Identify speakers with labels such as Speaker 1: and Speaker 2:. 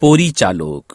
Speaker 1: पोरी चालोक।